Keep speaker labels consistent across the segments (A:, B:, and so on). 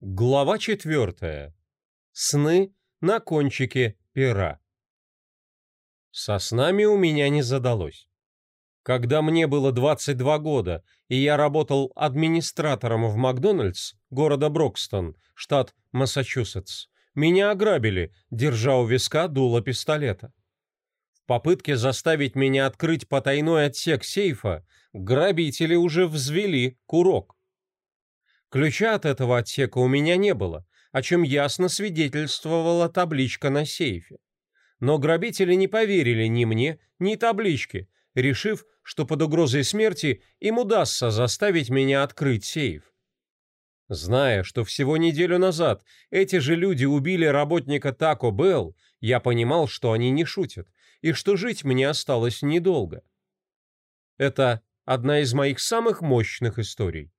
A: Глава четвертая. Сны на кончике пера. Со снами у меня не задалось. Когда мне было 22 года, и я работал администратором в Макдональдс города Брокстон, штат Массачусетс, меня ограбили, держа у виска дуло пистолета. В попытке заставить меня открыть потайной отсек сейфа, грабители уже взвели курок. Ключа от этого отсека у меня не было, о чем ясно свидетельствовала табличка на сейфе. Но грабители не поверили ни мне, ни табличке, решив, что под угрозой смерти им удастся заставить меня открыть сейф. Зная, что всего неделю назад эти же люди убили работника Taco Bell, я понимал, что они не шутят, и что жить мне осталось недолго. Это одна из моих самых мощных историй.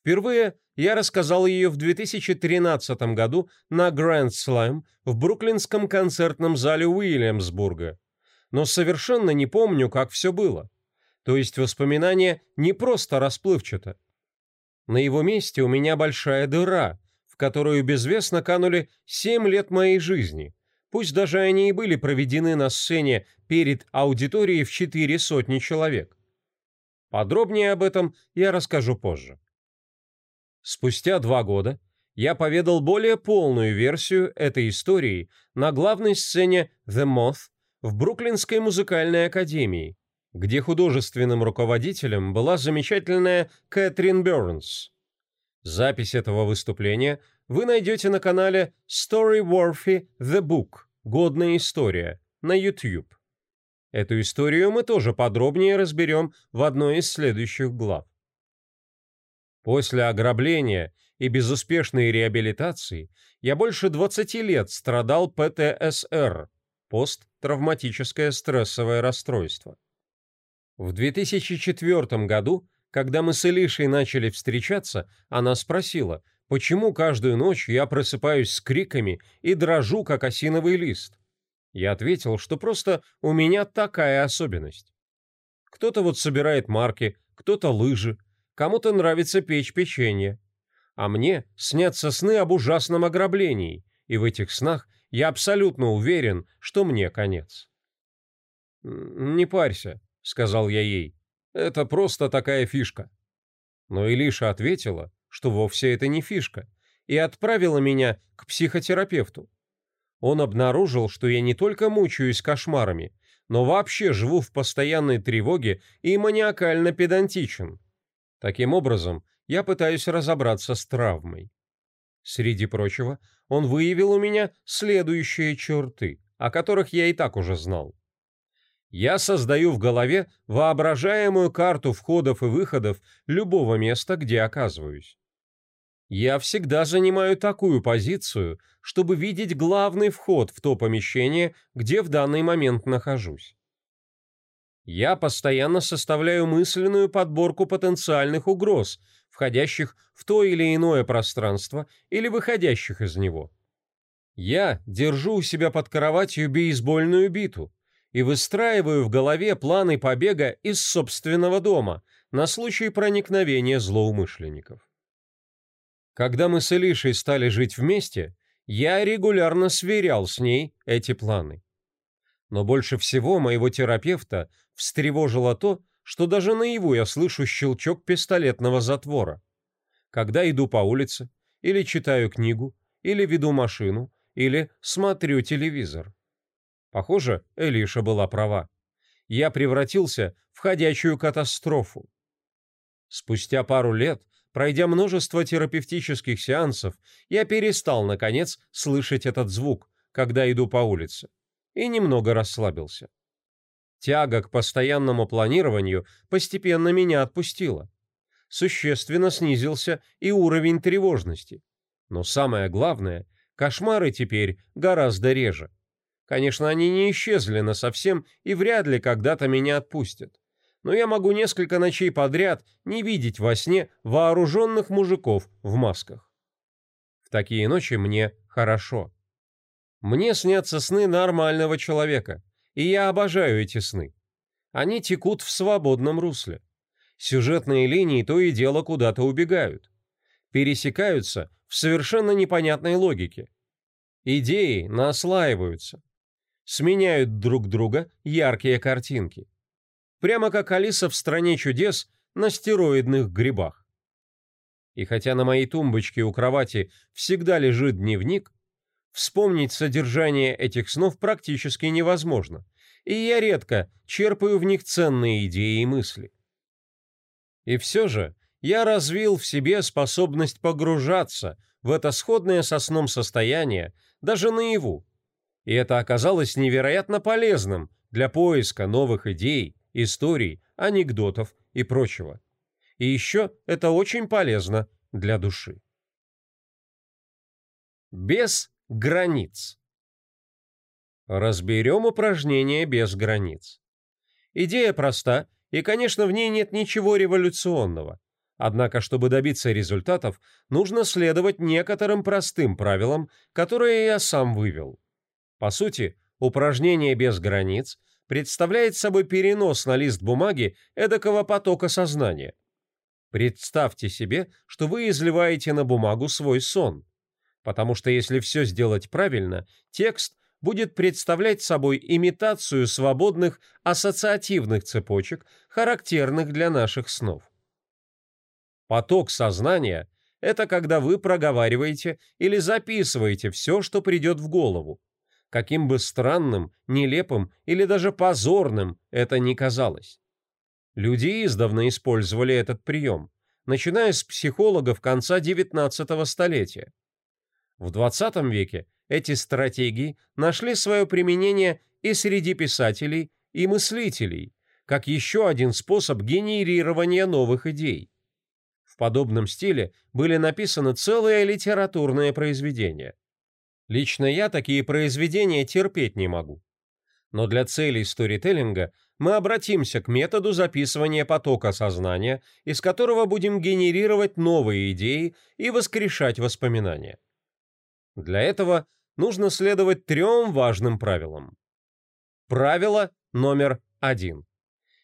A: Впервые я рассказал ее в 2013 году на Grand Slam в бруклинском концертном зале Уильямсбурга. Но совершенно не помню, как все было. То есть воспоминания не просто расплывчато. На его месте у меня большая дыра, в которую безвестно канули 7 лет моей жизни, пусть даже они и были проведены на сцене перед аудиторией в четыре сотни человек. Подробнее об этом я расскажу позже. Спустя два года я поведал более полную версию этой истории на главной сцене The Moth в Бруклинской музыкальной академии, где художественным руководителем была замечательная Кэтрин Бернс. Запись этого выступления вы найдете на канале Story Worthy The Book «Годная история» на YouTube. Эту историю мы тоже подробнее разберем в одной из следующих глав. После ограбления и безуспешной реабилитации я больше 20 лет страдал ПТСР – посттравматическое стрессовое расстройство. В 2004 году, когда мы с Илишей начали встречаться, она спросила, почему каждую ночь я просыпаюсь с криками и дрожу, как осиновый лист. Я ответил, что просто у меня такая особенность. Кто-то вот собирает марки, кто-то лыжи, Кому-то нравится печь печенье. А мне снятся сны об ужасном ограблении, и в этих снах я абсолютно уверен, что мне конец. «Не парься», — сказал я ей, — «это просто такая фишка». Но Илиша ответила, что вовсе это не фишка, и отправила меня к психотерапевту. Он обнаружил, что я не только мучаюсь кошмарами, но вообще живу в постоянной тревоге и маниакально педантичен. Таким образом, я пытаюсь разобраться с травмой. Среди прочего, он выявил у меня следующие черты, о которых я и так уже знал. Я создаю в голове воображаемую карту входов и выходов любого места, где оказываюсь. Я всегда занимаю такую позицию, чтобы видеть главный вход в то помещение, где в данный момент нахожусь. Я постоянно составляю мысленную подборку потенциальных угроз, входящих в то или иное пространство или выходящих из него. Я держу у себя под кроватью бейсбольную биту и выстраиваю в голове планы побега из собственного дома на случай проникновения злоумышленников. Когда мы с Элишей стали жить вместе, я регулярно сверял с ней эти планы. Но больше всего моего терапевта встревожило то, что даже наяву я слышу щелчок пистолетного затвора. Когда иду по улице, или читаю книгу, или веду машину, или смотрю телевизор. Похоже, Элиша была права. Я превратился в ходячую катастрофу. Спустя пару лет, пройдя множество терапевтических сеансов, я перестал, наконец, слышать этот звук, когда иду по улице и немного расслабился. Тяга к постоянному планированию постепенно меня отпустила. Существенно снизился и уровень тревожности. Но самое главное, кошмары теперь гораздо реже. Конечно, они не исчезли на совсем и вряд ли когда-то меня отпустят. Но я могу несколько ночей подряд не видеть во сне вооруженных мужиков в масках. В такие ночи мне хорошо. Мне снятся сны нормального человека, и я обожаю эти сны. Они текут в свободном русле. Сюжетные линии то и дело куда-то убегают. пересекаются в совершенно непонятной логике. Идеи наслаиваются, сменяют друг друга яркие картинки. Прямо как Алиса в «Стране чудес» на стероидных грибах. И хотя на моей тумбочке у кровати всегда лежит дневник, вспомнить содержание этих снов практически невозможно, и я редко черпаю в них ценные идеи и мысли. И все же я развил в себе способность погружаться в это сходное со сном состояние даже наяву, и это оказалось невероятно полезным для поиска новых идей, историй, анекдотов и прочего. И еще это очень полезно для души. Без границ. Разберем упражнение без границ. Идея проста, и, конечно, в ней нет ничего революционного. Однако, чтобы добиться результатов, нужно следовать некоторым простым правилам, которые я сам вывел. По сути, упражнение без границ представляет собой перенос на лист бумаги эдакого потока сознания. Представьте себе, что вы изливаете на бумагу свой сон. Потому что если все сделать правильно, текст будет представлять собой имитацию свободных ассоциативных цепочек, характерных для наших снов. Поток сознания – это когда вы проговариваете или записываете все, что придет в голову, каким бы странным, нелепым или даже позорным это ни казалось. Люди издавна использовали этот прием, начиная с психологов конца XIX столетия. В XX веке эти стратегии нашли свое применение и среди писателей, и мыслителей, как еще один способ генерирования новых идей. В подобном стиле были написаны целые литературные произведения. Лично я такие произведения терпеть не могу. Но для целей сторителлинга мы обратимся к методу записывания потока сознания, из которого будем генерировать новые идеи и воскрешать воспоминания. Для этого нужно следовать трем важным правилам. Правило номер один.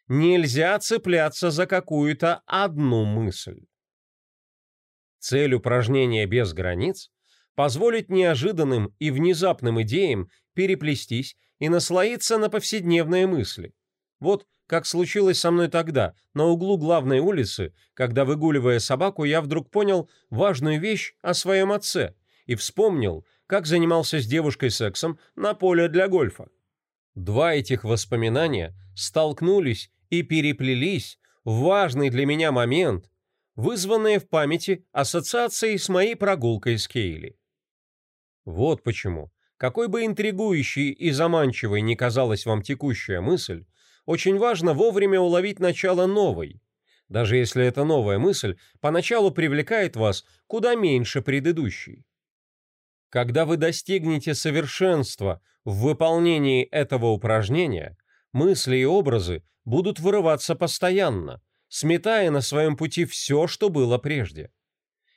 A: Нельзя цепляться за какую-то одну мысль. Цель упражнения без границ позволить неожиданным и внезапным идеям переплестись и наслоиться на повседневные мысли. Вот как случилось со мной тогда, на углу главной улицы, когда, выгуливая собаку, я вдруг понял важную вещь о своем отце и вспомнил, как занимался с девушкой сексом на поле для гольфа. Два этих воспоминания столкнулись и переплелись в важный для меня момент, вызванные в памяти ассоциацией с моей прогулкой с Кейли. Вот почему, какой бы интригующей и заманчивой ни казалась вам текущая мысль, очень важно вовремя уловить начало новой, даже если эта новая мысль поначалу привлекает вас куда меньше предыдущей. Когда вы достигнете совершенства в выполнении этого упражнения, мысли и образы будут вырываться постоянно, сметая на своем пути все, что было прежде.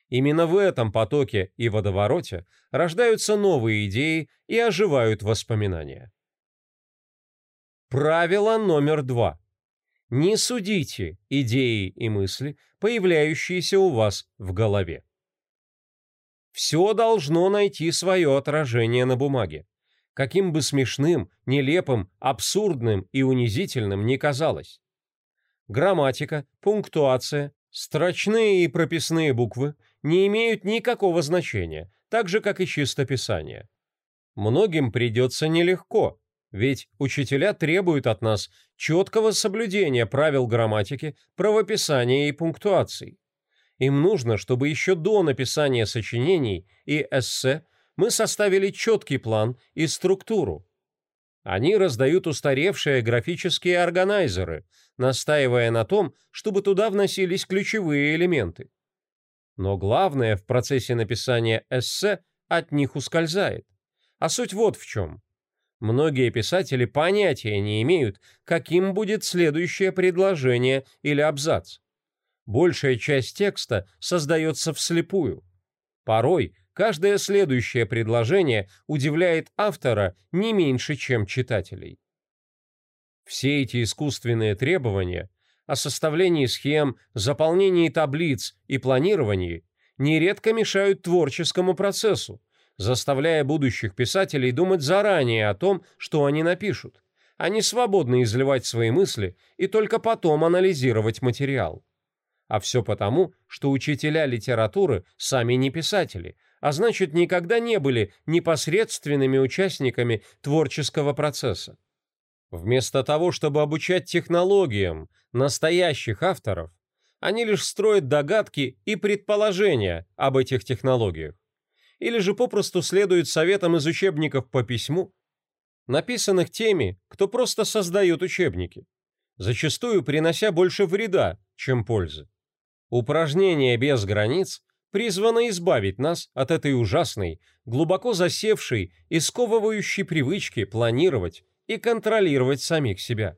A: Именно в этом потоке и водовороте рождаются новые идеи и оживают воспоминания. Правило номер два. Не судите идеи и мысли, появляющиеся у вас в голове. Все должно найти свое отражение на бумаге. Каким бы смешным, нелепым, абсурдным и унизительным ни казалось. Грамматика, пунктуация, строчные и прописные буквы – не имеют никакого значения, так же, как и чистописание. Многим придется нелегко, ведь учителя требуют от нас четкого соблюдения правил грамматики, правописания и пунктуации. Им нужно, чтобы еще до написания сочинений и эссе мы составили четкий план и структуру. Они раздают устаревшие графические органайзеры, настаивая на том, чтобы туда вносились ключевые элементы. Но главное в процессе написания эссе от них ускользает. А суть вот в чем. Многие писатели понятия не имеют, каким будет следующее предложение или абзац. Большая часть текста создается вслепую. Порой каждое следующее предложение удивляет автора не меньше, чем читателей. Все эти искусственные требования о составлении схем, заполнении таблиц и планировании нередко мешают творческому процессу, заставляя будущих писателей думать заранее о том, что они напишут. Они свободны изливать свои мысли и только потом анализировать материал. А все потому, что учителя литературы сами не писатели, а значит никогда не были непосредственными участниками творческого процесса. Вместо того, чтобы обучать технологиям настоящих авторов, они лишь строят догадки и предположения об этих технологиях. Или же попросту следуют советам из учебников по письму, написанных теми, кто просто создает учебники, зачастую принося больше вреда, чем пользы. Упражнение без границ призвано избавить нас от этой ужасной, глубоко засевшей и сковывающей привычки планировать и контролировать самих себя.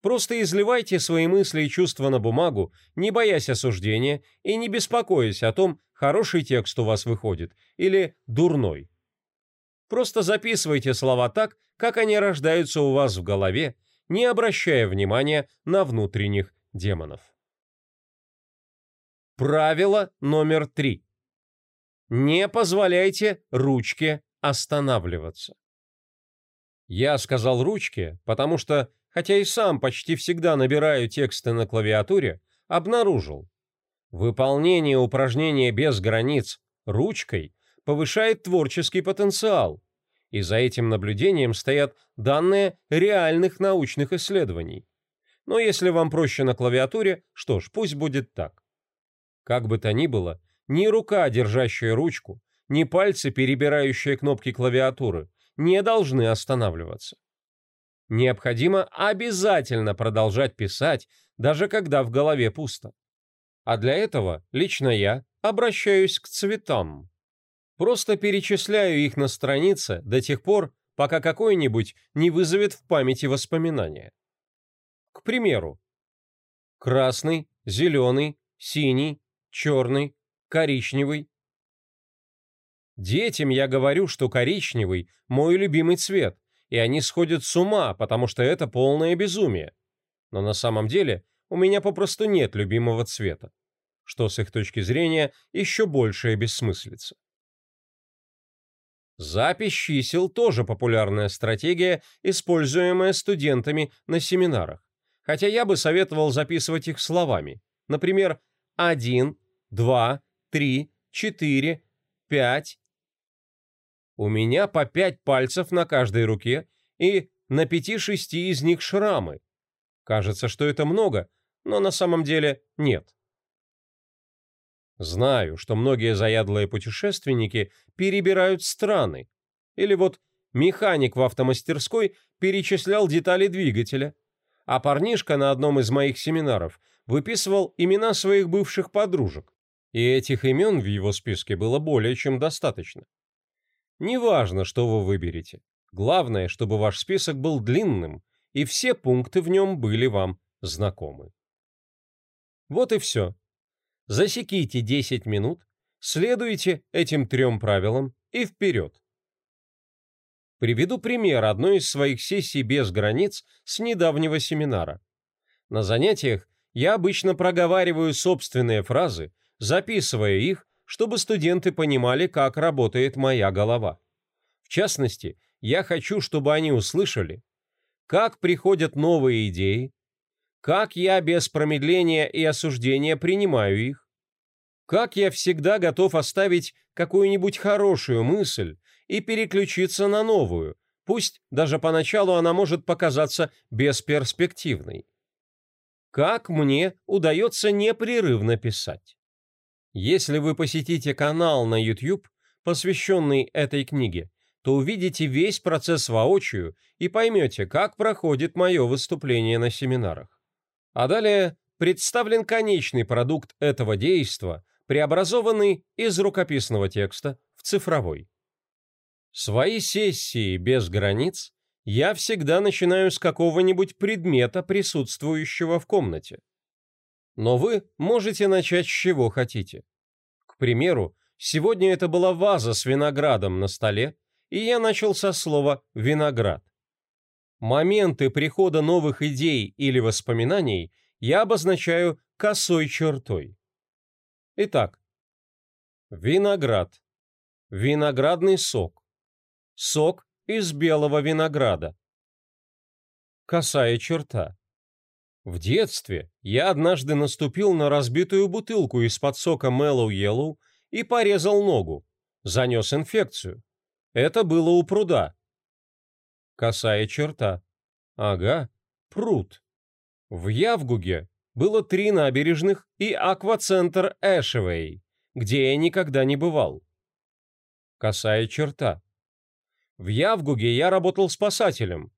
A: Просто изливайте свои мысли и чувства на бумагу, не боясь осуждения и не беспокоясь о том, хороший текст у вас выходит или дурной. Просто записывайте слова так, как они рождаются у вас в голове, не обращая внимания на внутренних демонов. Правило номер три. Не позволяйте ручке останавливаться. Я сказал ручке, потому что, хотя и сам почти всегда набираю тексты на клавиатуре, обнаружил. Выполнение упражнения без границ ручкой повышает творческий потенциал, и за этим наблюдением стоят данные реальных научных исследований. Но если вам проще на клавиатуре, что ж, пусть будет так. Как бы то ни было, ни рука, держащая ручку, ни пальцы, перебирающие кнопки клавиатуры, не должны останавливаться. Необходимо обязательно продолжать писать, даже когда в голове пусто. А для этого лично я обращаюсь к цветам. Просто перечисляю их на странице до тех пор, пока какой-нибудь не вызовет в памяти воспоминания. К примеру, красный, зеленый, синий, черный, коричневый. Детям я говорю, что коричневый – мой любимый цвет, и они сходят с ума, потому что это полное безумие. Но на самом деле у меня попросту нет любимого цвета, что с их точки зрения еще большая бессмыслица. Запись чисел тоже популярная стратегия, используемая студентами на семинарах, хотя я бы советовал записывать их словами. Например, 1, два, три, четыре, пять. У меня по пять пальцев на каждой руке и на пяти-шести из них шрамы. Кажется, что это много, но на самом деле нет. Знаю, что многие заядлые путешественники перебирают страны. Или вот механик в автомастерской перечислял детали двигателя, а парнишка на одном из моих семинаров выписывал имена своих бывших подружек и этих имен в его списке было более чем достаточно. Неважно, что вы выберете. Главное, чтобы ваш список был длинным, и все пункты в нем были вам знакомы. Вот и все. Засеките 10 минут, следуйте этим трем правилам и вперед. Приведу пример одной из своих сессий без границ с недавнего семинара. На занятиях я обычно проговариваю собственные фразы, записывая их, чтобы студенты понимали, как работает моя голова. В частности, я хочу, чтобы они услышали, как приходят новые идеи, как я без промедления и осуждения принимаю их, как я всегда готов оставить какую-нибудь хорошую мысль и переключиться на новую, пусть даже поначалу она может показаться бесперспективной. Как мне удается непрерывно писать. Если вы посетите канал на YouTube, посвященный этой книге, то увидите весь процесс воочию и поймете, как проходит мое выступление на семинарах. А далее представлен конечный продукт этого действа, преобразованный из рукописного текста в цифровой. Свои сессии без границ я всегда начинаю с какого-нибудь предмета, присутствующего в комнате. Но вы можете начать с чего хотите. К примеру, сегодня это была ваза с виноградом на столе, и я начал со слова «виноград». Моменты прихода новых идей или воспоминаний я обозначаю косой чертой. Итак, Виноград. Виноградный сок. Сок из белого винограда. Косая черта. В детстве я однажды наступил на разбитую бутылку из-под сока Mellow Yellow и порезал ногу. Занес инфекцию. Это было у пруда. Косая черта. Ага, пруд. В Явгуге было три набережных и аквацентр Эшевей, где я никогда не бывал. Косая черта. В Явгуге я работал спасателем.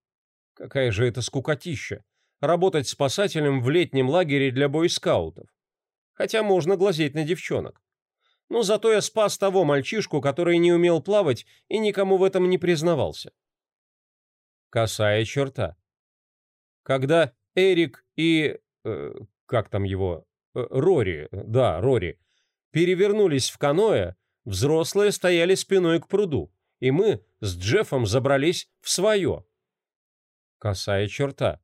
A: Какая же это скукотища работать спасателем в летнем лагере для бойскаутов. Хотя можно глазеть на девчонок. Но зато я спас того мальчишку, который не умел плавать и никому в этом не признавался. Косая черта. Когда Эрик и... Э, как там его? Э, Рори, да, Рори, перевернулись в каноэ, взрослые стояли спиной к пруду, и мы с Джеффом забрались в свое. Косая черта.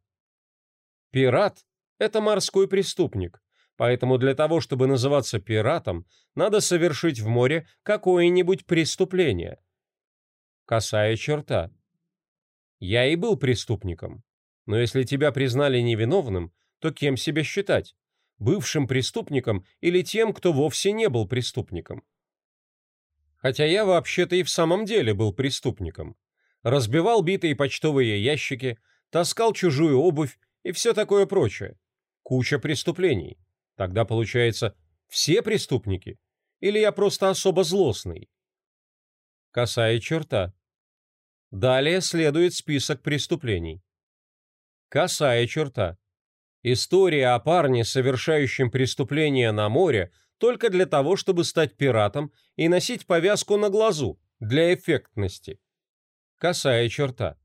A: Пират – это морской преступник, поэтому для того, чтобы называться пиратом, надо совершить в море какое-нибудь преступление. Косая черта. Я и был преступником. Но если тебя признали невиновным, то кем себя считать? Бывшим преступником или тем, кто вовсе не был преступником? Хотя я вообще-то и в самом деле был преступником. Разбивал битые почтовые ящики, таскал чужую обувь и все такое прочее. Куча преступлений. Тогда получается, все преступники? Или я просто особо злостный? Косая черта. Далее следует список преступлений. Косая черта. История о парне, совершающем преступление на море, только для того, чтобы стать пиратом и носить повязку на глазу, для эффектности. Косая черта.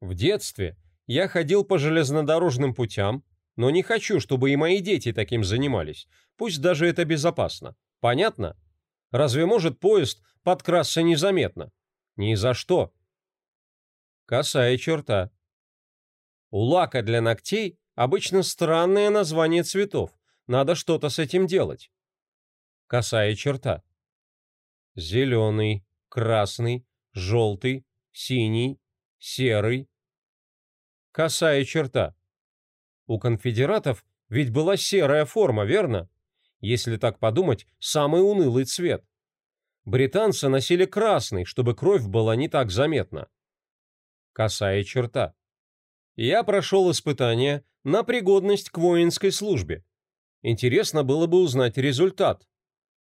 A: В детстве я ходил по железнодорожным путям, но не хочу, чтобы и мои дети таким занимались, пусть даже это безопасно. Понятно? Разве может поезд подкрасться незаметно? Ни за что. Косая черта. У лака для ногтей обычно странное название цветов. Надо что-то с этим делать. Косая черта. Зеленый, красный, желтый, синий, серый, косая черта. У конфедератов ведь была серая форма, верно? Если так подумать, самый унылый цвет. Британцы носили красный, чтобы кровь была не так заметна. Косая черта. Я прошел испытание на пригодность к воинской службе. Интересно было бы узнать результат.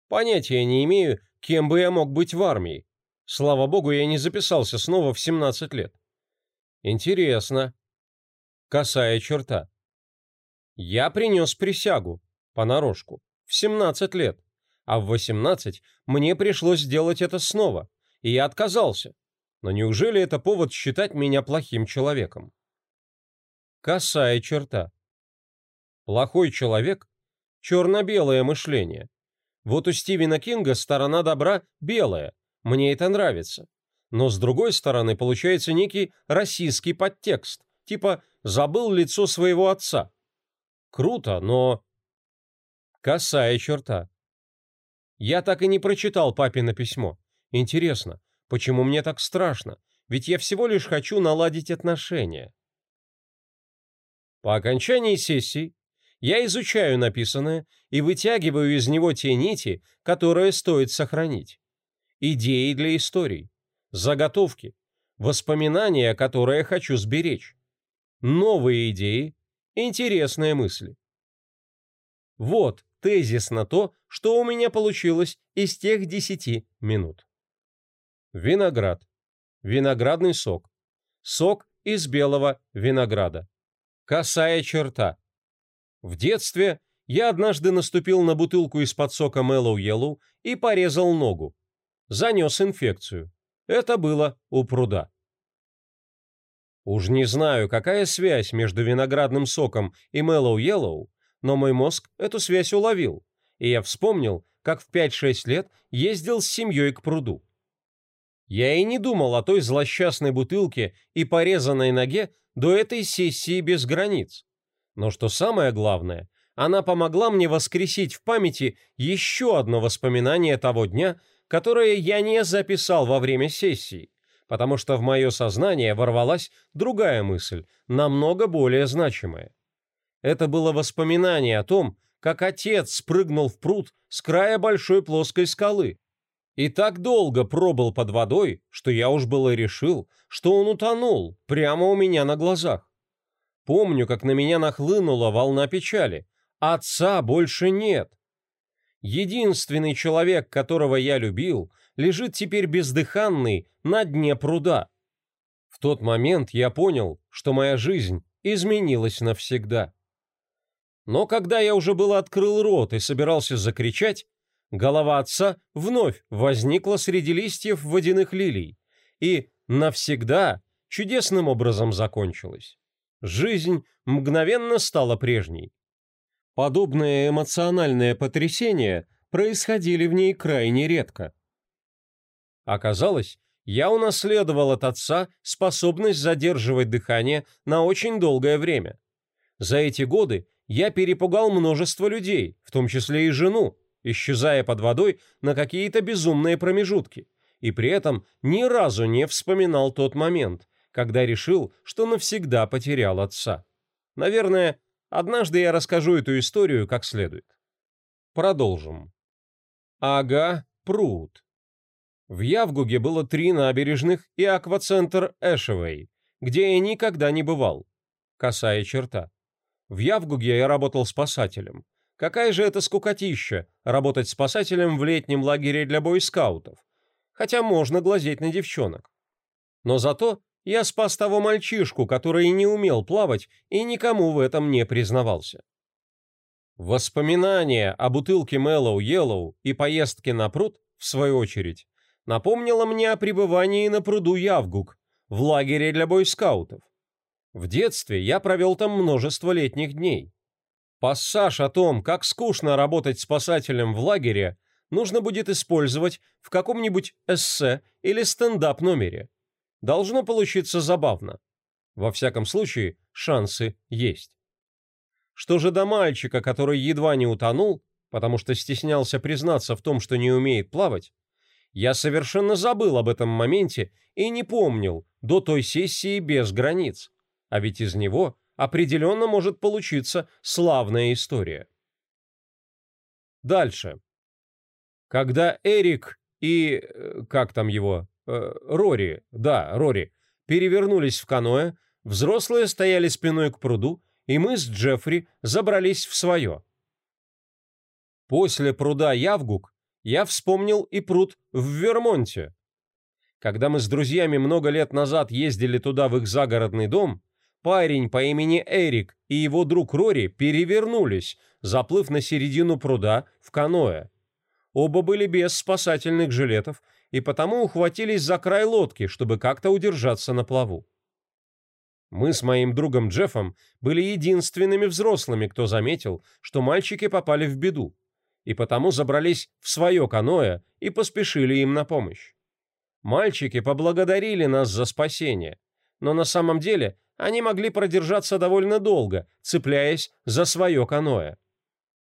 A: Понятия не имею, кем бы я мог быть в армии. Слава богу, я не записался снова в 17 лет. Интересно, Косая черта. Я принес присягу, понарошку, в 17 лет, а в 18 мне пришлось сделать это снова, и я отказался. Но неужели это повод считать меня плохим человеком? Косая черта. Плохой человек – черно-белое мышление. Вот у Стивена Кинга сторона добра белая, мне это нравится. Но с другой стороны получается некий российский подтекст, типа забыл лицо своего отца. Круто, но... Косая черта. Я так и не прочитал папино письмо. Интересно, почему мне так страшно? Ведь я всего лишь хочу наладить отношения. По окончании сессии я изучаю написанное и вытягиваю из него те нити, которые стоит сохранить. Идеи для историй, заготовки, воспоминания, которые хочу сберечь новые идеи, интересные мысли. Вот тезис на то, что у меня получилось из тех десяти минут. Виноград. Виноградный сок. Сок из белого винограда. Косая черта. В детстве я однажды наступил на бутылку из-под сока Mellow Yellow и порезал ногу. Занес инфекцию. Это было у пруда. Уж не знаю, какая связь между виноградным соком и Mellow Yellow, но мой мозг эту связь уловил, и я вспомнил, как в 5-6 лет ездил с семьей к пруду. Я и не думал о той злосчастной бутылке и порезанной ноге до этой сессии без границ. Но что самое главное, Она помогла мне воскресить в памяти еще одно воспоминание того дня, которое я не записал во время сессии, потому что в мое сознание ворвалась другая мысль, намного более значимая. Это было воспоминание о том, как отец спрыгнул в пруд с края большой плоской скалы. И так долго пробыл под водой, что я уж было решил, что он утонул прямо у меня на глазах. Помню, как на меня нахлынула волна печали. Отца больше нет. Единственный человек, которого я любил, лежит теперь бездыханный на дне пруда. В тот момент я понял, что моя жизнь изменилась навсегда. Но когда я уже был открыл рот и собирался закричать, голова отца вновь возникла среди листьев водяных лилий и навсегда чудесным образом закончилась. Жизнь мгновенно стала прежней. Подобные эмоциональные потрясения происходили в ней крайне редко. Оказалось, я унаследовал от отца способность задерживать дыхание на очень долгое время. За эти годы я перепугал множество людей, в том числе и жену, исчезая под водой на какие-то безумные промежутки, и при этом ни разу не вспоминал тот момент, когда решил, что навсегда потерял отца. Наверное, однажды я расскажу эту историю как следует. Продолжим. Ага, пруд. В Явгуге было три набережных и аквацентр Эшевей, где я никогда не бывал. Косая черта. В Явгуге я работал спасателем. Какая же это скукотища, работать спасателем в летнем лагере для бойскаутов. Хотя можно глазеть на девчонок. Но зато я спас того мальчишку, который не умел плавать и никому в этом не признавался. Воспоминания о бутылке Mellow Yellow и поездке на пруд, в свою очередь, напомнило мне о пребывании на пруду Явгук, в лагере для бойскаутов. В детстве я провел там множество летних дней. Пассаж о том, как скучно работать спасателем в лагере, нужно будет использовать в каком-нибудь эссе или стендап-номере. Должно получиться забавно. Во всяком случае, шансы есть. Что же до мальчика, который едва не утонул, потому что стеснялся признаться в том, что не умеет плавать, я совершенно забыл об этом моменте и не помнил до той сессии без границ а ведь из него определенно может получиться славная история. Дальше. Когда Эрик и... Э, как там его? Э, Рори, да, Рори, перевернулись в каноэ, взрослые стояли спиной к пруду, и мы с Джеффри забрались в свое. После пруда Явгук я вспомнил и пруд в Вермонте. Когда мы с друзьями много лет назад ездили туда в их загородный дом, Парень по имени Эрик и его друг Рори перевернулись, заплыв на середину пруда в каноэ. Оба были без спасательных жилетов и потому ухватились за край лодки, чтобы как-то удержаться на плаву. Мы с моим другом Джеффом были единственными взрослыми, кто заметил, что мальчики попали в беду, и потому забрались в свое каноэ и поспешили им на помощь. Мальчики поблагодарили нас за спасение, но на самом деле они могли продержаться довольно долго, цепляясь за свое каноэ.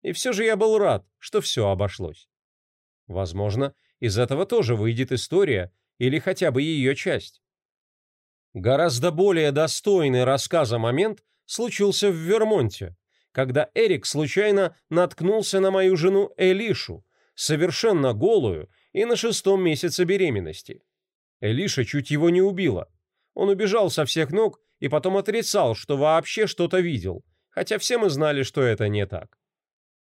A: И все же я был рад, что все обошлось. Возможно, из этого тоже выйдет история или хотя бы ее часть. Гораздо более достойный рассказа момент случился в Вермонте, когда Эрик случайно наткнулся на мою жену Элишу, совершенно голую и на шестом месяце беременности. Элиша чуть его не убила. Он убежал со всех ног и потом отрицал, что вообще что-то видел, хотя все мы знали, что это не так.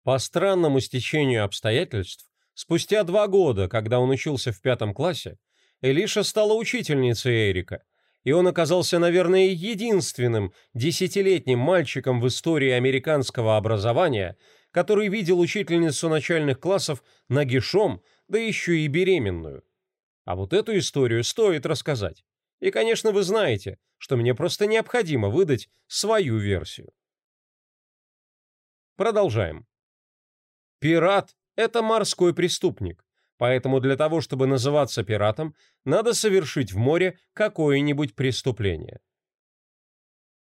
A: По странному стечению обстоятельств, спустя два года, когда он учился в пятом классе, Элиша стала учительницей Эрика, и он оказался, наверное, единственным десятилетним мальчиком в истории американского образования, который видел учительницу начальных классов нагишом, да еще и беременную. А вот эту историю стоит рассказать. И, конечно, вы знаете, что мне просто необходимо выдать свою версию. Продолжаем. Пират – это морской преступник, поэтому для того, чтобы называться пиратом, надо совершить в море какое-нибудь преступление.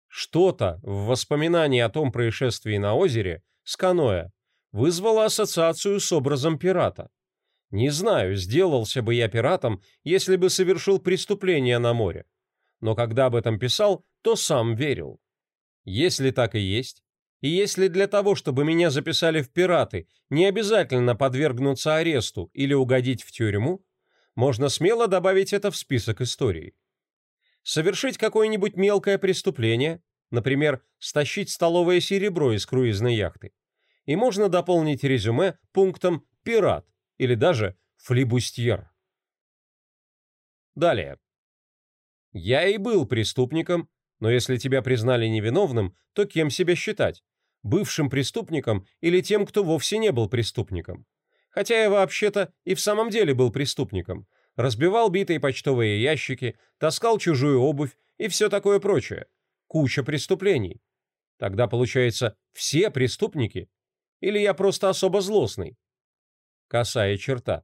A: Что-то в воспоминании о том происшествии на озере с каноэ вызвало ассоциацию с образом пирата. Не знаю, сделался бы я пиратом, если бы совершил преступление на море. Но когда об этом писал, то сам верил. Если так и есть, и если для того, чтобы меня записали в пираты, не обязательно подвергнуться аресту или угодить в тюрьму, можно смело добавить это в список истории. Совершить какое-нибудь мелкое преступление, например, стащить столовое серебро из круизной яхты, и можно дополнить резюме пунктом «пират» или даже «флибустьер». Далее. Я и был преступником, но если тебя признали невиновным, то кем себя считать? Бывшим преступником или тем, кто вовсе не был преступником? Хотя я вообще-то и в самом деле был преступником. Разбивал битые почтовые ящики, таскал чужую обувь и все такое прочее. Куча преступлений. Тогда, получается, все преступники? Или я просто особо злостный? Косая черта.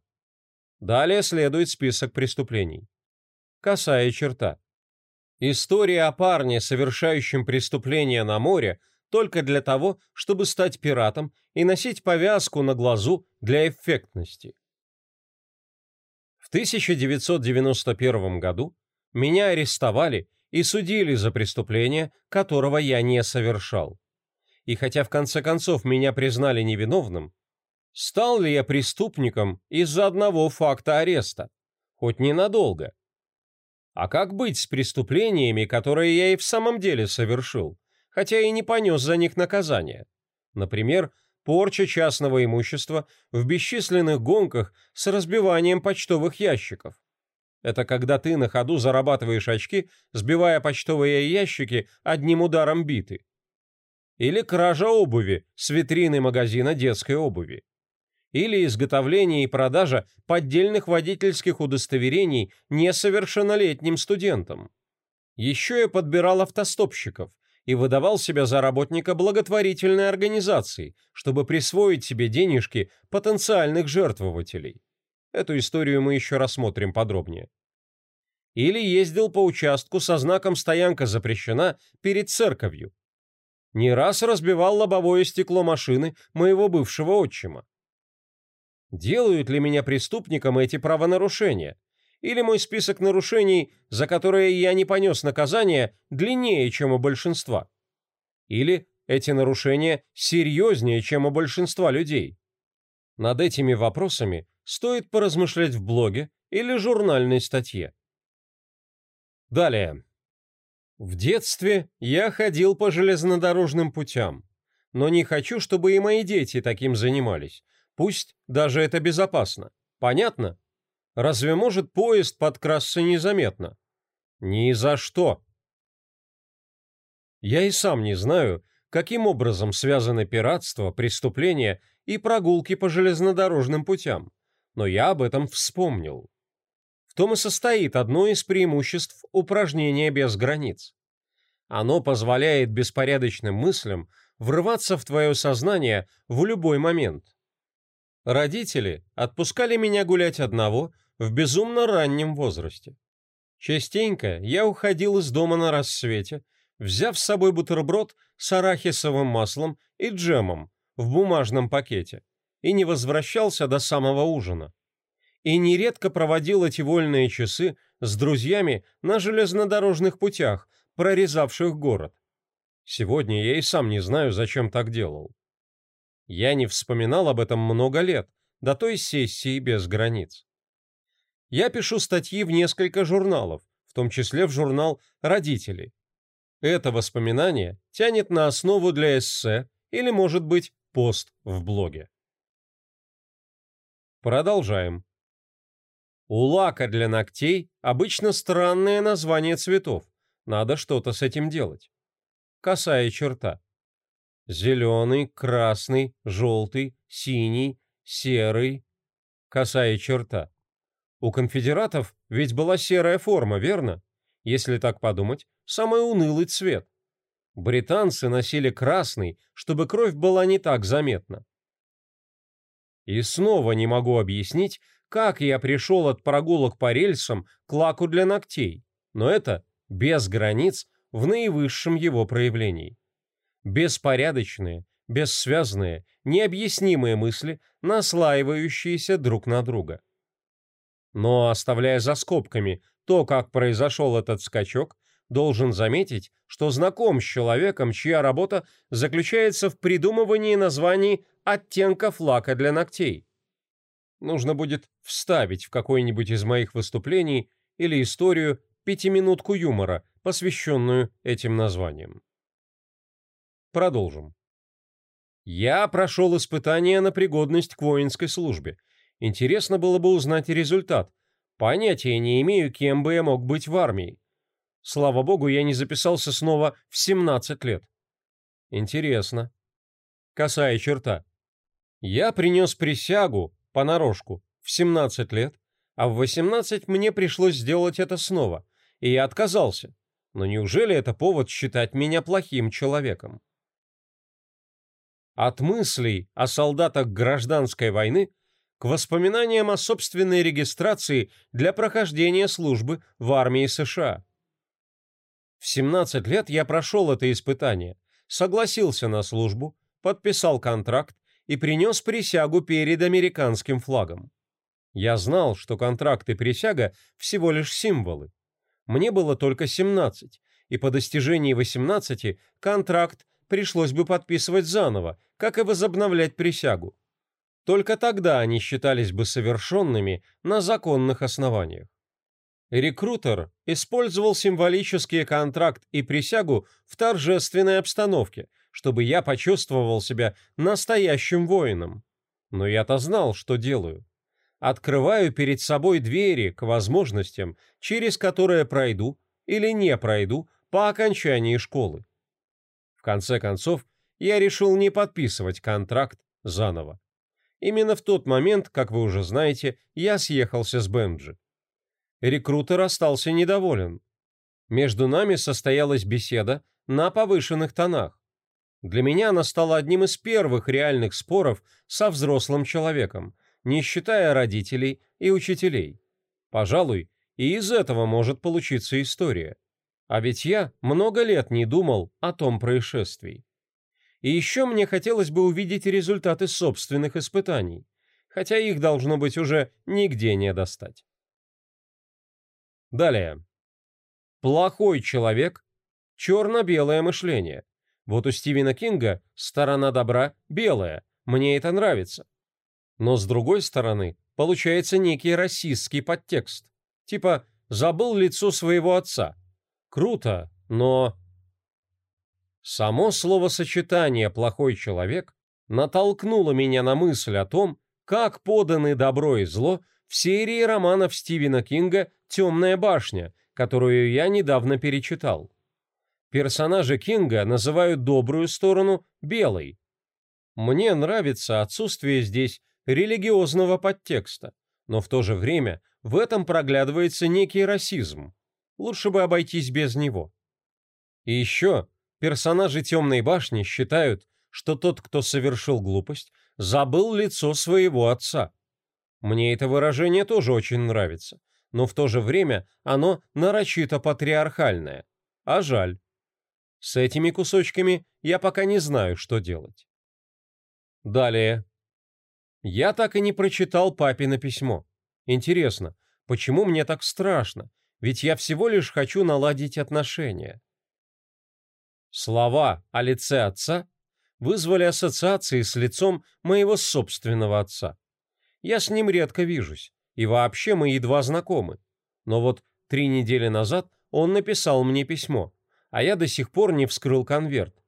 A: Далее следует список преступлений. Косая черта. История о парне, совершающем преступление на море, только для того, чтобы стать пиратом и носить повязку на глазу для эффектности. В 1991 году меня арестовали и судили за преступление, которого я не совершал. И хотя в конце концов меня признали невиновным, стал ли я преступником из-за одного факта ареста? Хоть ненадолго. А как быть с преступлениями, которые я и в самом деле совершил, хотя и не понес за них наказание? Например, порча частного имущества в бесчисленных гонках с разбиванием почтовых ящиков. Это когда ты на ходу зарабатываешь очки, сбивая почтовые ящики одним ударом биты. Или кража обуви с витрины магазина детской обуви или изготовление и продажа поддельных водительских удостоверений несовершеннолетним студентам. Еще я подбирал автостопщиков и выдавал себя за работника благотворительной организации, чтобы присвоить себе денежки потенциальных жертвователей. Эту историю мы еще рассмотрим подробнее. Или ездил по участку со знаком «Стоянка запрещена» перед церковью. Не раз разбивал лобовое стекло машины моего бывшего отчима. Делают ли меня преступником эти правонарушения? Или мой список нарушений, за которые я не понес наказание, длиннее, чем у большинства? Или эти нарушения серьезнее, чем у большинства людей? Над этими вопросами стоит поразмышлять в блоге или журнальной статье. Далее. В детстве я ходил по железнодорожным путям, но не хочу, чтобы и мои дети таким занимались, Пусть даже это безопасно. Понятно? Разве может поезд подкрасться незаметно? Ни за что. Я и сам не знаю, каким образом связаны пиратство, преступления и прогулки по железнодорожным путям, но я об этом вспомнил. В том и состоит одно из преимуществ упражнения без границ. Оно позволяет беспорядочным мыслям врываться в твое сознание в любой момент. Родители отпускали меня гулять одного в безумно раннем возрасте. Частенько я уходил из дома на рассвете, взяв с собой бутерброд с арахисовым маслом и джемом в бумажном пакете, и не возвращался до самого ужина. И нередко проводил эти вольные часы с друзьями на железнодорожных путях, прорезавших город. Сегодня я и сам не знаю, зачем так делал. Я не вспоминал об этом много лет, до той сессии без границ. Я пишу статьи в несколько журналов, в том числе в журнал «Родители». Это воспоминание тянет на основу для эссе или, может быть, пост в блоге. Продолжаем. У лака для ногтей обычно странное название цветов. Надо что-то с этим делать. Косая черта. Зеленый, красный, желтый, синий, серый. Косая черта. У конфедератов ведь была серая форма, верно? Если так подумать, самый унылый цвет. Британцы носили красный, чтобы кровь была не так заметна. И снова не могу объяснить, как я пришел от прогулок по рельсам к лаку для ногтей, но это без границ в наивысшем его проявлении беспорядочные, бессвязные, необъяснимые мысли, наслаивающиеся друг на друга. Но, оставляя за скобками то, как произошел этот скачок, должен заметить, что знаком с человеком, чья работа заключается в придумывании названий оттенков лака для ногтей. Нужно будет вставить в какое-нибудь из моих выступлений или историю пятиминутку юмора, посвященную этим названиям. Продолжим. Я прошел испытание на пригодность к воинской службе. Интересно было бы узнать результат. Понятия не имею, кем бы я мог быть в армии. Слава богу, я не записался снова в 17 лет. Интересно. Косая черта. Я принес присягу, понарошку, в 17 лет, а в 18 мне пришлось сделать это снова, и я отказался. Но неужели это повод считать меня плохим человеком? От мыслей о солдатах гражданской войны воспоминаниям о собственной регистрации для прохождения службы в армии США. В 17 лет я прошел это испытание, согласился на службу, подписал контракт и принес присягу перед американским флагом. Я знал, что контракт и присяга всего лишь символы. Мне было только 17, и по достижении 18 контракт пришлось бы подписывать заново, как и возобновлять присягу. Только тогда они считались бы совершенными на законных основаниях. Рекрутер использовал символический контракт и присягу в торжественной обстановке, чтобы я почувствовал себя настоящим воином. Но я-то знал, что делаю. Открываю перед собой двери к возможностям, через которые пройду или не пройду по окончании школы. В конце концов, я решил не подписывать контракт заново. Именно в тот момент, как вы уже знаете, я съехался с Бенджи рекрутер остался недоволен. Между нами состоялась беседа на повышенных тонах. Для меня она стала одним из первых реальных споров со взрослым человеком, не считая родителей и учителей. Пожалуй, и из этого может получиться история. А ведь я много лет не думал о том происшествии. И еще мне хотелось бы увидеть результаты собственных испытаний, хотя их должно быть уже нигде не достать. Далее. Плохой человек – черно-белое мышление. Вот у Стивена Кинга сторона добра белая, мне это нравится. Но с другой стороны, получается некий расистский подтекст. Типа «забыл лицо своего отца». Круто, но... Само словосочетание «плохой человек» натолкнуло меня на мысль о том, как поданы добро и зло в серии романов Стивена Кинга «Темная башня», которую я недавно перечитал. Персонажи Кинга называют добрую сторону белой. Мне нравится отсутствие здесь религиозного подтекста, но в то же время в этом проглядывается некий расизм. Лучше бы обойтись без него. И еще персонажи «Темной башни» считают, что тот, кто совершил глупость, забыл лицо своего отца. Мне это выражение тоже очень нравится, но в то же время оно нарочито патриархальное. А жаль. С этими кусочками я пока не знаю, что делать. Далее. Я так и не прочитал папино письмо. Интересно, почему мне так страшно? Ведь я всего лишь хочу наладить отношения. Слова о лице отца вызвали ассоциации с лицом моего собственного отца. Я с ним редко вижусь, и вообще мы едва знакомы. Но вот три недели назад он написал мне письмо, а я до сих пор не вскрыл конверт.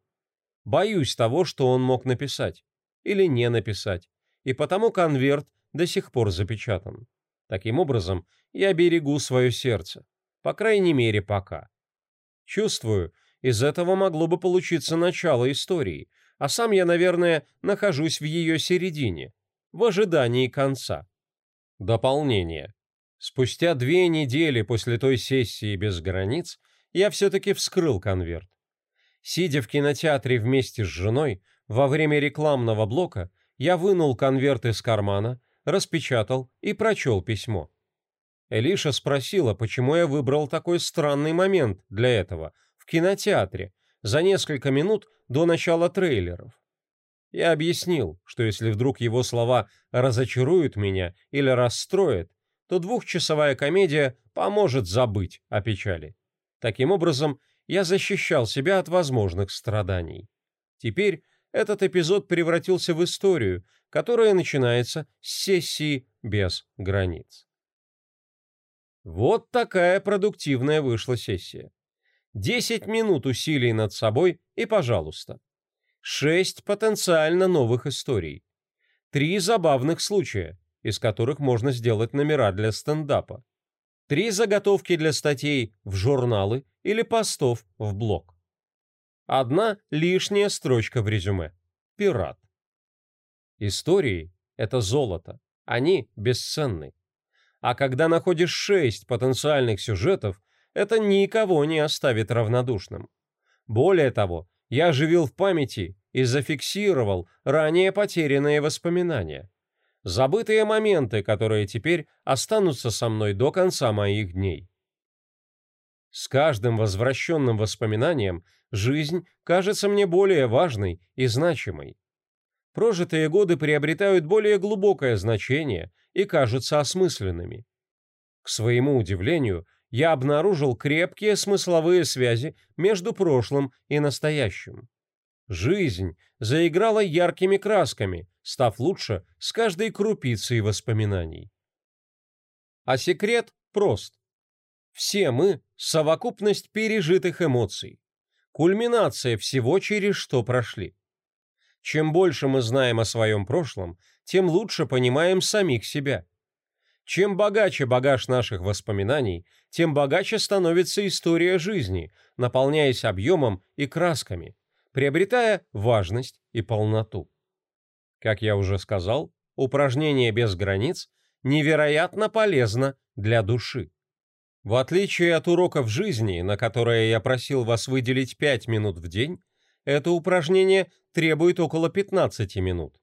A: Боюсь того, что он мог написать. Или не написать. И потому конверт до сих пор запечатан. Таким образом, я берегу свое сердце. По крайней мере, пока. Чувствую, из этого могло бы получиться начало истории, а сам я, наверное, нахожусь в ее середине, в ожидании конца. Дополнение. Спустя две недели после той сессии без границ я все-таки вскрыл конверт. Сидя в кинотеатре вместе с женой, во время рекламного блока я вынул конверт из кармана, распечатал и прочел письмо. Элиша спросила, почему я выбрал такой странный момент для этого кинотеатре за несколько минут до начала трейлеров. Я объяснил, что если вдруг его слова разочаруют меня или расстроят, то двухчасовая комедия поможет забыть о печали. Таким образом, я защищал себя от возможных страданий. Теперь этот эпизод превратился в историю, которая начинается с сессии без границ. Вот такая продуктивная вышла сессия. 10 минут усилий над собой и, пожалуйста. Шесть потенциально новых историй. Три забавных случая, из которых можно сделать номера для стендапа. Три заготовки для статей в журналы или постов в блог. Одна лишняя строчка в резюме. Пират. Истории – это золото. Они бесценны. А когда находишь шесть потенциальных сюжетов, это никого не оставит равнодушным. Более того, я оживил в памяти и зафиксировал ранее потерянные воспоминания. Забытые моменты, которые теперь останутся со мной до конца моих дней. С каждым возвращенным воспоминанием жизнь кажется мне более важной и значимой. Прожитые годы приобретают более глубокое значение и кажутся осмысленными. К своему удивлению, я обнаружил крепкие смысловые связи между прошлым и настоящим. Жизнь заиграла яркими красками, став лучше с каждой крупицей воспоминаний. А секрет прост. Все мы – совокупность пережитых эмоций, кульминация всего, через что прошли. Чем больше мы знаем о своем прошлом, тем лучше понимаем самих себя. Чем богаче багаж наших воспоминаний, тем богаче становится история жизни, наполняясь объемом и красками, приобретая важность и полноту. Как я уже сказал, упражнение без границ невероятно полезно для души. В отличие от уроков жизни, на которые я просил вас выделить 5 минут в день, это упражнение требует около 15 минут.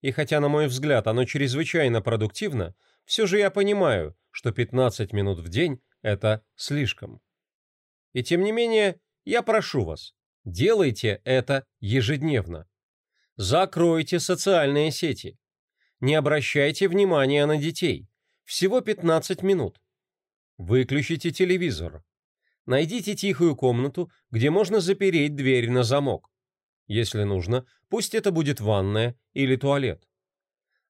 A: И хотя, на мой взгляд, оно чрезвычайно продуктивно, все же я понимаю, что 15 минут в день – это слишком. И тем не менее, я прошу вас, делайте это ежедневно. Закройте социальные сети. Не обращайте внимания на детей. Всего 15 минут. Выключите телевизор. Найдите тихую комнату, где можно запереть дверь на замок. Если нужно, пусть это будет ванная или туалет.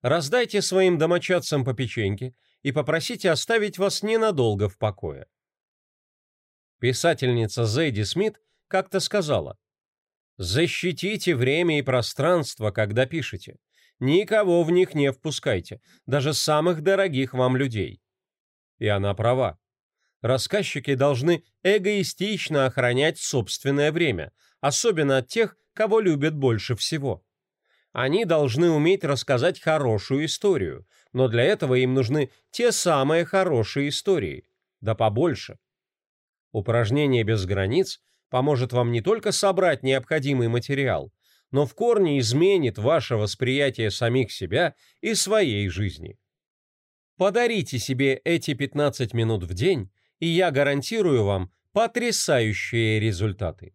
A: Раздайте своим домочадцам по печеньке и попросите оставить вас ненадолго в покое. Писательница Зейди Смит как-то сказала, «Защитите время и пространство, когда пишете. Никого в них не впускайте, даже самых дорогих вам людей». И она права рассказчики должны эгоистично охранять собственное время, особенно от тех, кого любят больше всего. Они должны уметь рассказать хорошую историю, но для этого им нужны те самые хорошие истории, да побольше. Упражнение без границ поможет вам не только собрать необходимый материал, но в корне изменит ваше восприятие самих себя и своей жизни. Подарите себе эти 15 минут в день и я гарантирую вам потрясающие результаты.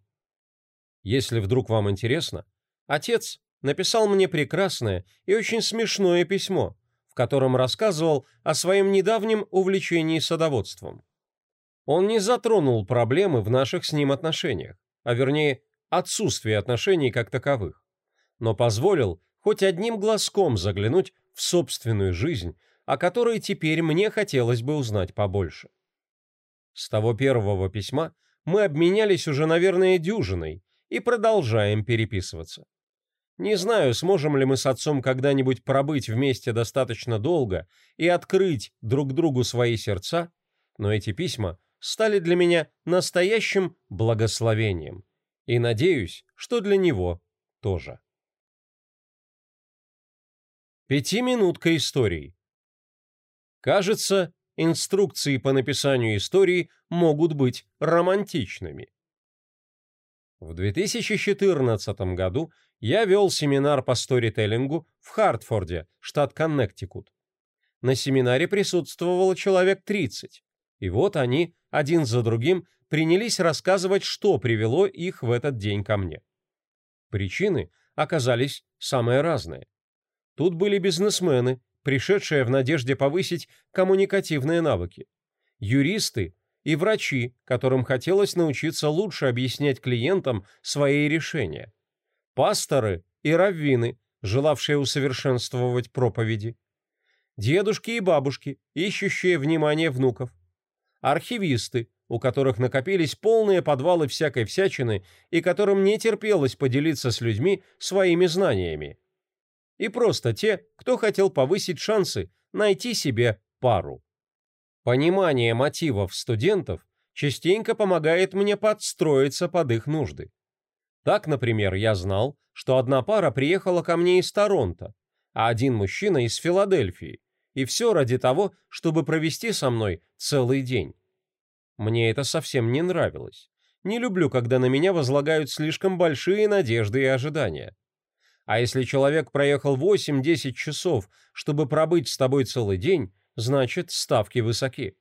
A: Если вдруг вам интересно, отец написал мне прекрасное и очень смешное письмо, в котором рассказывал о своем недавнем увлечении садоводством. Он не затронул проблемы в наших с ним отношениях, а вернее отсутствие отношений как таковых, но позволил хоть одним глазком заглянуть в собственную жизнь, о которой теперь мне хотелось бы узнать побольше. С того первого письма мы обменялись уже, наверное, дюжиной и продолжаем переписываться. Не знаю, сможем ли мы с отцом когда-нибудь пробыть вместе достаточно долго и открыть друг другу свои сердца, но эти письма стали для меня настоящим благословением. И надеюсь, что для него тоже. Пятиминутка истории. Кажется, инструкции по написанию истории могут быть романтичными. В 2014 году я вел семинар по сторителлингу в Хартфорде, штат Коннектикут. На семинаре присутствовало человек 30, и вот они, один за другим, принялись рассказывать, что привело их в этот день ко мне. Причины оказались самые разные. Тут были бизнесмены, пришедшие в надежде повысить коммуникативные навыки, юристы и врачи, которым хотелось научиться лучше объяснять клиентам свои решения, пасторы и раввины, желавшие усовершенствовать проповеди, дедушки и бабушки, ищущие внимание внуков, архивисты, у которых накопились полные подвалы всякой всячины и которым не терпелось поделиться с людьми своими знаниями. И просто те, кто хотел повысить шансы найти себе пару. Понимание мотивов студентов частенько помогает мне подстроиться под их нужды. Так, например, я знал, что одна пара приехала ко мне из Торонто, а один мужчина из Филадельфии, и все ради того, чтобы провести со мной целый день. Мне это совсем не нравилось. Не люблю, когда на меня возлагают слишком большие надежды и ожидания. А если человек проехал 8-10 часов, чтобы пробыть с тобой целый день, значит, ставки высоки.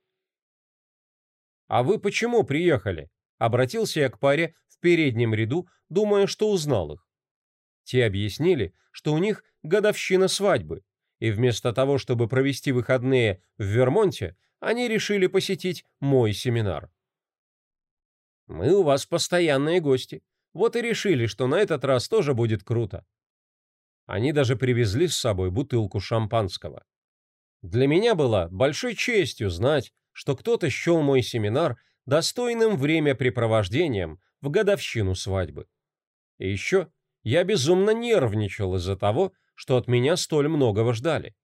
A: «А вы почему приехали?» Обратился я к паре в переднем ряду, думая, что узнал их. Те объяснили, что у них годовщина свадьбы, и вместо того, чтобы провести выходные в Вермонте, они решили посетить мой семинар. «Мы у вас постоянные гости, вот и решили, что на этот раз тоже будет круто». Они даже привезли с собой бутылку шампанского. Для меня было большой честью знать, что кто-то счел мой семинар достойным времяпрепровождением в годовщину свадьбы. И еще я безумно нервничал из-за того, что от меня столь многого ждали.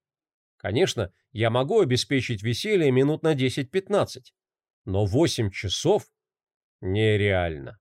A: Конечно, я могу обеспечить веселье минут на 10-15, но 8 часов нереально.